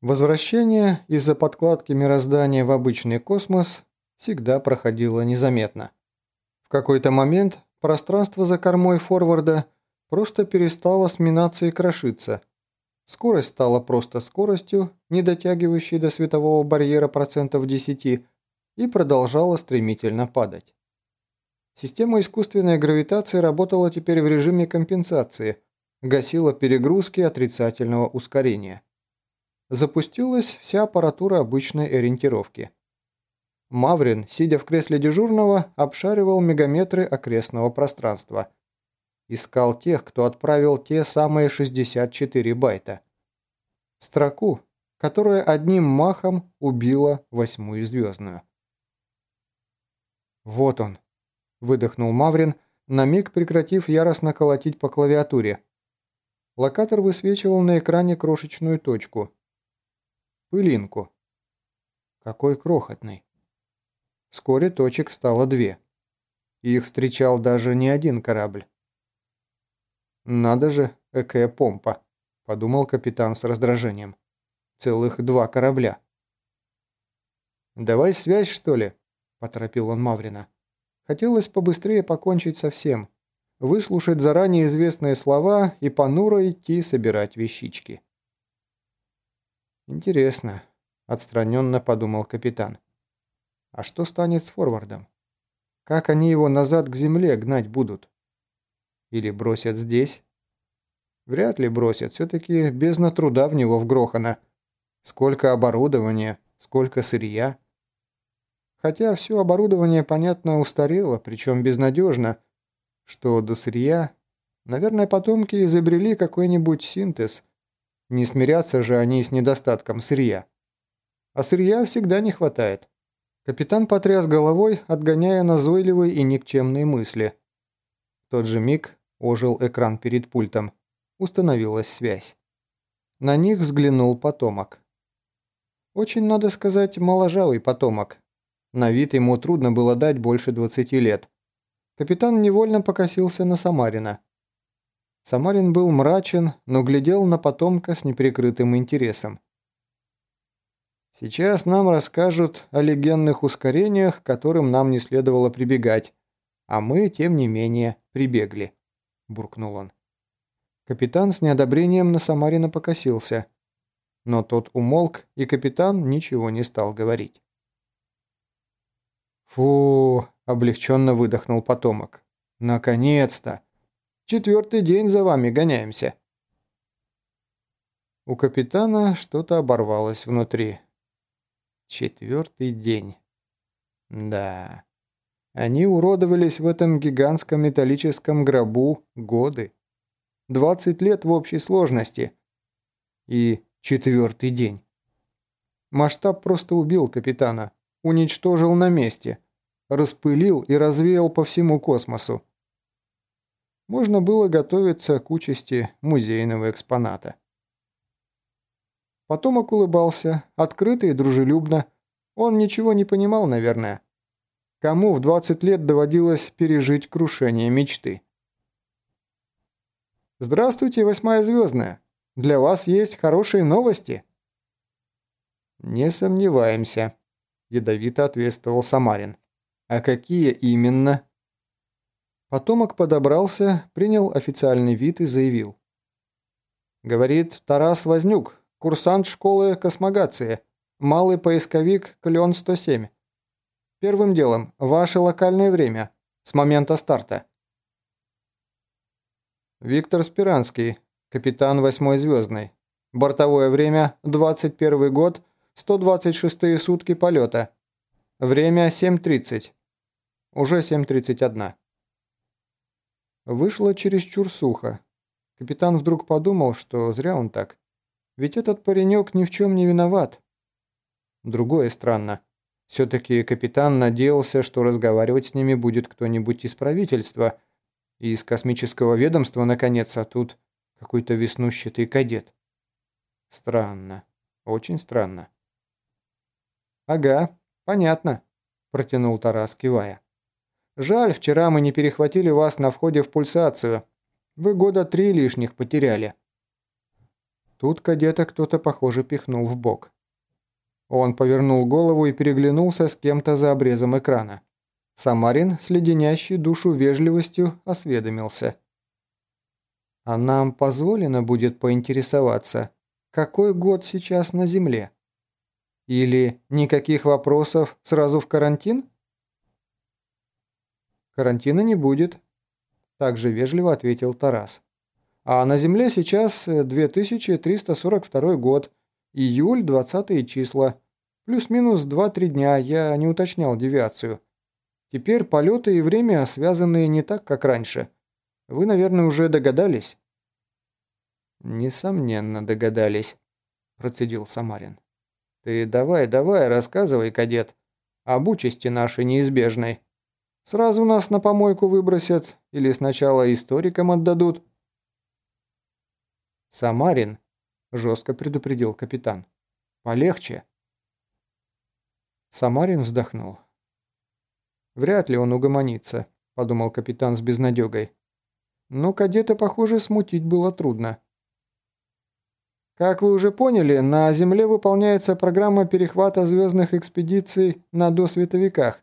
Возвращение из-за подкладки мироздания в обычный космос всегда проходило незаметно. В какой-то момент пространство за кормой форварда просто перестало сминаться и крошиться. Скорость стала просто скоростью, не дотягивающей до светового барьера процентов 10, и продолжала стремительно падать. Система искусственной гравитации работала теперь в режиме компенсации, гасила перегрузки отрицательного ускорения запустилась вся аппаратура обычной ориентировки. Маврин, сидя в кресле дежурного, обшаривал мегаметры окрестного пространства. Искал тех, кто отправил те самые 64 байта. Строку, которая одним махом убила восьмую звездную. «Вот он», – выдохнул Маврин, на миг прекратив яростно колотить по клавиатуре. Локатор высвечивал на экране крошечную точку – пылинку. Какой крохотный. Вскоре точек стало две. Их встречал даже не один корабль. «Надо же, экая помпа», – подумал капитан с раздражением. «Целых два корабля». «Давай связь, что ли?» – поторопил он Маврина. Хотелось побыстрее покончить со всем, выслушать заранее известные слова и понуро идти собирать вещички. «Интересно», – отстраненно подумал капитан. «А что станет с форвардом? Как они его назад к земле гнать будут? Или бросят здесь?» Вряд ли бросят, все-таки бездна труда в него вгрохана. Сколько оборудования, сколько сырья. Хотя все оборудование, понятно, устарело, причем безнадежно. Что до сырья, наверное, потомки изобрели какой-нибудь синтез, не смирятся же они с недостатком сырья. А сырья всегда не хватает. Капитан потряс головой, отгоняя назойливые и никчемные мысли. В тот же миг ожил экран перед пультом. Установилась связь. На них взглянул потомок. Очень, надо сказать, моложавый потомок. На вид ему трудно было дать больше 20 лет. Капитан невольно покосился на Самарина. Самарин был мрачен, но глядел на потомка с неприкрытым интересом. «Сейчас нам расскажут о легенных ускорениях, к которым нам не следовало прибегать, а мы, тем не менее, прибегли», – буркнул он. Капитан с неодобрением на Самарина покосился, но тот умолк, и капитан ничего не стал говорить. «Фу!» – облегченно выдохнул потомок. «Наконец-то!» Четвертый день за вами гоняемся». У капитана что-то оборвалось внутри. Четвертый день. Да. Они уродовались в этом гигантском металлическом гробу годы. Двадцать лет в общей сложности. И четвертый день. Масштаб просто убил капитана. Уничтожил на месте. Распылил и развеял по всему космосу можно было готовиться к участи музейного экспоната. Потомок улыбался, открыто и дружелюбно. Он ничего не понимал, наверное. Кому в 20 лет доводилось пережить крушение мечты? «Здравствуйте, восьмая звездная. Для вас есть хорошие новости?» «Не сомневаемся», – ядовито ответствовал Самарин. «А какие именно?» Потомок подобрался, принял официальный вид и заявил. Говорит Тарас Вознюк, курсант школы космогации, малый поисковик Клен-107. Первым делом, ваше локальное время, с момента старта. Виктор Спиранский, капитан 8 звездной. Бортовое время 21 год, 126 сутки полета. Время 7.30. Уже 7.31. Вышло чересчур сухо. Капитан вдруг подумал, что зря он так. Ведь этот паренек ни в чем не виноват. Другое странно. Все-таки капитан надеялся, что разговаривать с ними будет кто-нибудь из правительства, и из космического ведомства, наконец, а тут какой-то веснущатый кадет. Странно. Очень странно. «Ага, понятно», – протянул Тарас, кивая. Жаль, вчера мы не перехватили вас на входе в пульсацию. Вы года три лишних потеряли». Тут кадета кто-то, похоже, пихнул в бок. Он повернул голову и переглянулся с кем-то за обрезом экрана. Самарин с леденящей душу вежливостью осведомился. «А нам позволено будет поинтересоваться, какой год сейчас на Земле? Или никаких вопросов сразу в карантин?» «Карантина не будет», – также вежливо ответил Тарас. «А на Земле сейчас 2342 год, июль, 20 числа. Плюс-минус 2-3 дня, я не уточнял девиацию. Теперь полеты и время связаны не так, как раньше. Вы, наверное, уже догадались?» «Несомненно догадались», – процедил Самарин. «Ты давай, давай, рассказывай, кадет, об участи нашей неизбежной». Сразу нас на помойку выбросят или сначала историкам отдадут?» «Самарин», – жестко предупредил капитан. «Полегче». Самарин вздохнул. «Вряд ли он угомонится», – подумал капитан с безнадегой. Но кадета, похоже, смутить было трудно. Как вы уже поняли, на Земле выполняется программа перехвата звездных экспедиций на досветовиках,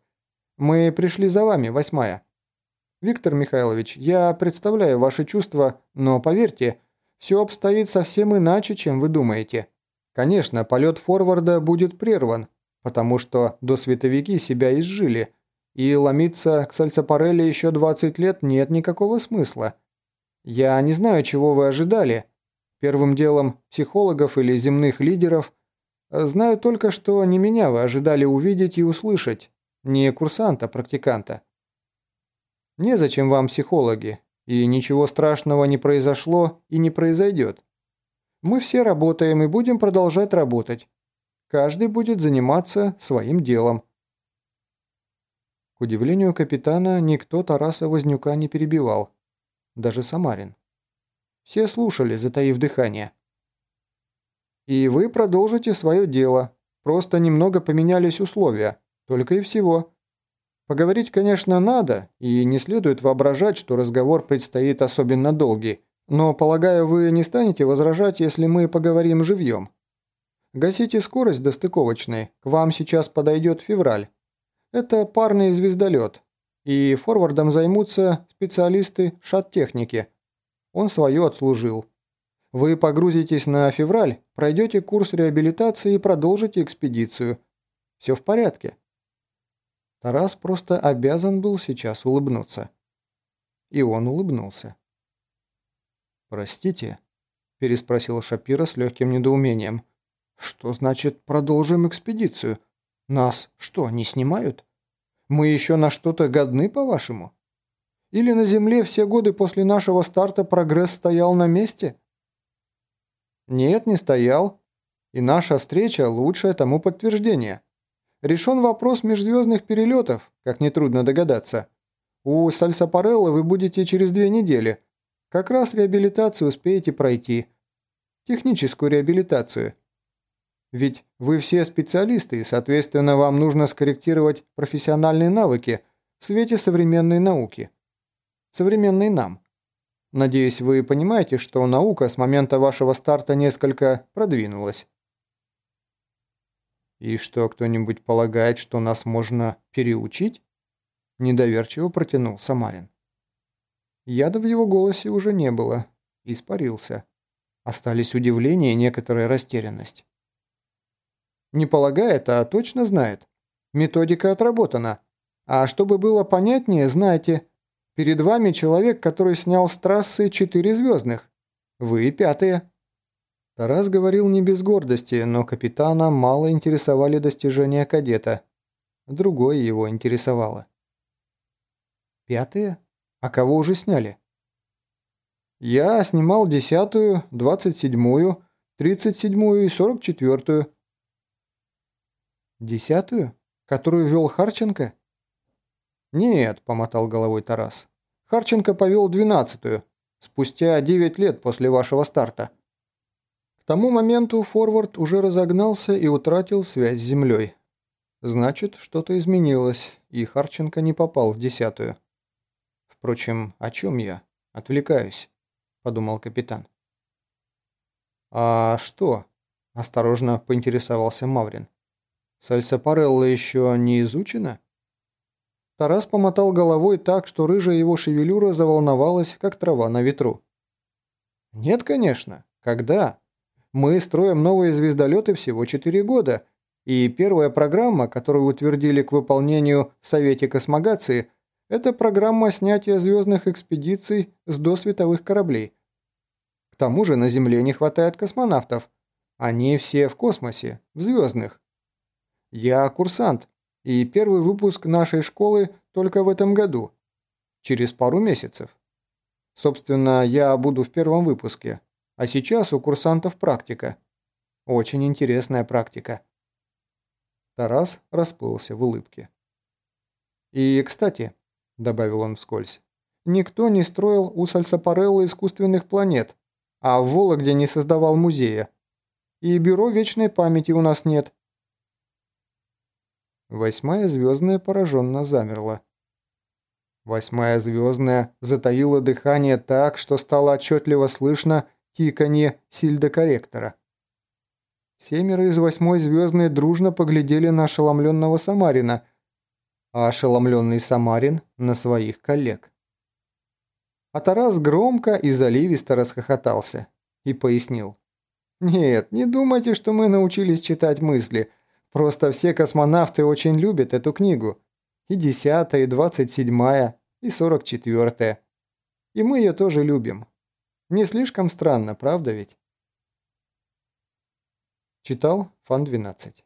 мы пришли за вами, восьмая. Виктор Михайлович, я представляю ваши чувства, но поверьте, все обстоит совсем иначе, чем вы думаете. Конечно, полет форварда будет прерван, потому что досветовики себя изжили, и ломиться к Сальсапарелле еще 20 лет нет никакого смысла. Я не знаю, чего вы ожидали. Первым делом психологов или земных лидеров. Знаю только, что не меня вы ожидали увидеть и услышать, не курсанта, практиканта. Незачем вам психологи, и ничего страшного не произошло и не произойдет. Мы все работаем и будем продолжать работать. Каждый будет заниматься своим делом. К удивлению капитана, никто Тараса Вознюка не перебивал. Даже Самарин. Все слушали, затаив дыхание. «И вы продолжите свое дело. Просто немного поменялись условия. Только и всего. Поговорить, конечно, надо, и не следует воображать, что разговор предстоит особенно долгий. Но, полагаю, вы не станете возражать, если мы поговорим живьем. Гасите скорость до стыковочной, к вам сейчас подойдет февраль. Это парный звездолет, и форвардом займутся специалисты шат-техники. Он свое отслужил. Вы погрузитесь на февраль, пройдете курс реабилитации и продолжите экспедицию. Все в порядке. Тарас просто обязан был сейчас улыбнуться. И он улыбнулся. «Простите?» – переспросил Шапира с легким недоумением. «Что значит продолжим экспедицию? Нас что, не снимают? Мы еще на что-то годны, по-вашему? Или на Земле все годы после нашего старта прогресс стоял на месте?» «Нет, не стоял. И наша встреча – лучшее тому подтверждение. Решен вопрос межзвездных перелетов, как нетрудно догадаться. У Сальсапарелла вы будете через две недели. Как раз реабилитацию успеете пройти. Техническую реабилитацию. Ведь вы все специалисты, и, соответственно, вам нужно скорректировать профессиональные навыки в свете современной науки. Современной нам. Надеюсь, вы понимаете, что наука с момента вашего старта несколько продвинулась. «И что, кто-нибудь полагает, что нас можно переучить?» Недоверчиво протянул Самарин. Яда в его голосе уже не было. Испарился. Остались удивление и некоторая растерянность. «Не полагает, а точно знает. Методика отработана. А чтобы было понятнее, знаете, перед вами человек, который снял с трассы четыре звездных. Вы пятые». Тарас говорил не без гордости, но капитана мало интересовали достижения кадета. Другое его интересовало. «Пятые? А кого уже сняли?» «Я снимал десятую, двадцать седьмую, тридцать седьмую и сорок четвертую». «Десятую? Которую вел Харченко?» «Нет», — помотал головой Тарас. «Харченко повел двенадцатую, спустя девять лет после вашего старта». К тому моменту форвард уже разогнался и утратил связь с землей. Значит, что-то изменилось, и Харченко не попал в десятую. Впрочем, о чем я? Отвлекаюсь, подумал капитан. «А что?» – осторожно поинтересовался Маврин. «Сальсапарелла еще не изучена?» Тарас помотал головой так, что рыжая его шевелюра заволновалась, как трава на ветру. «Нет, конечно. Когда? Мы строим новые звездолеты всего 4 года, и первая программа, которую утвердили к выполнению в Совете космогации, это программа снятия звездных экспедиций с досветовых кораблей. К тому же на Земле не хватает космонавтов. Они все в космосе, в звездных. Я курсант, и первый выпуск нашей школы только в этом году, через пару месяцев. Собственно, я буду в первом выпуске, а сейчас у курсантов практика. Очень интересная практика. Тарас расплылся в улыбке. «И, кстати», — добавил он вскользь, — «никто не строил у Сальсапареллы искусственных планет, а в Вологде не создавал музея. И бюро вечной памяти у нас нет, Восьмая звездная пораженно замерла. Восьмая звездная затаила дыхание так, что стало отчетливо слышно тиканье сильдокорректора. Семеро из восьмой звездной дружно поглядели на ошеломленного Самарина, а ошеломленный Самарин на своих коллег. А Тарас громко и заливисто расхохотался и пояснил. «Нет, не думайте, что мы научились читать мысли – Просто все космонавты очень любят эту книгу. И десятая, и двадцать седьмая, и сорок четвертая. И мы ее тоже любим. Не слишком странно, правда ведь? Читал Фан 12.